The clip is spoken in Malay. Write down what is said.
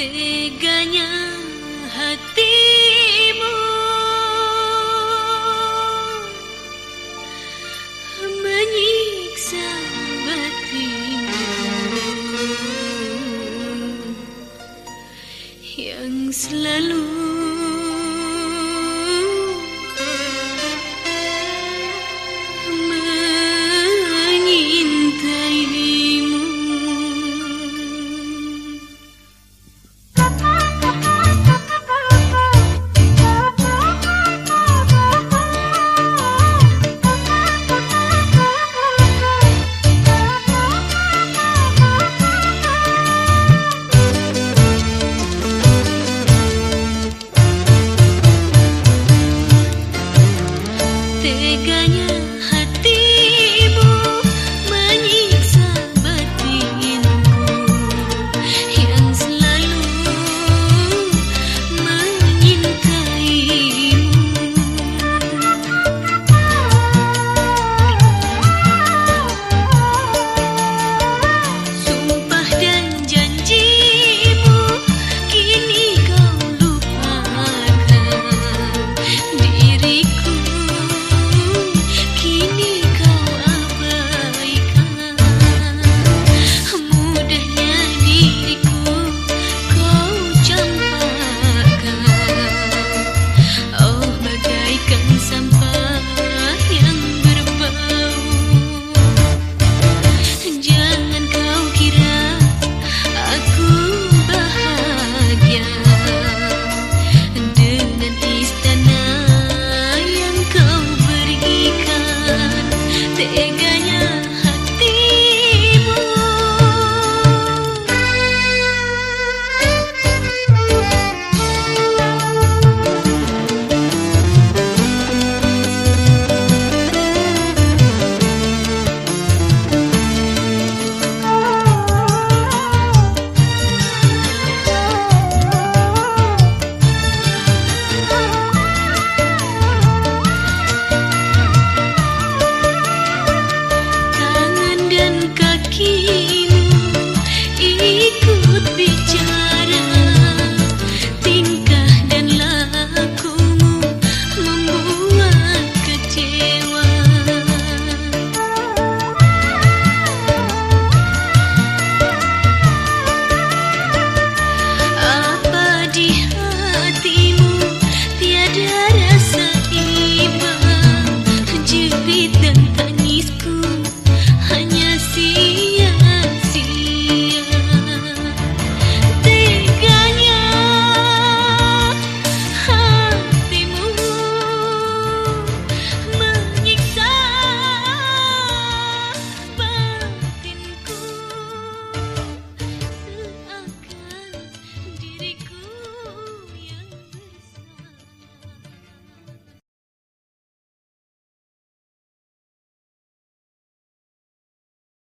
Teganya hatimu. Menyiksa batinmu. Yang selalu te engañé.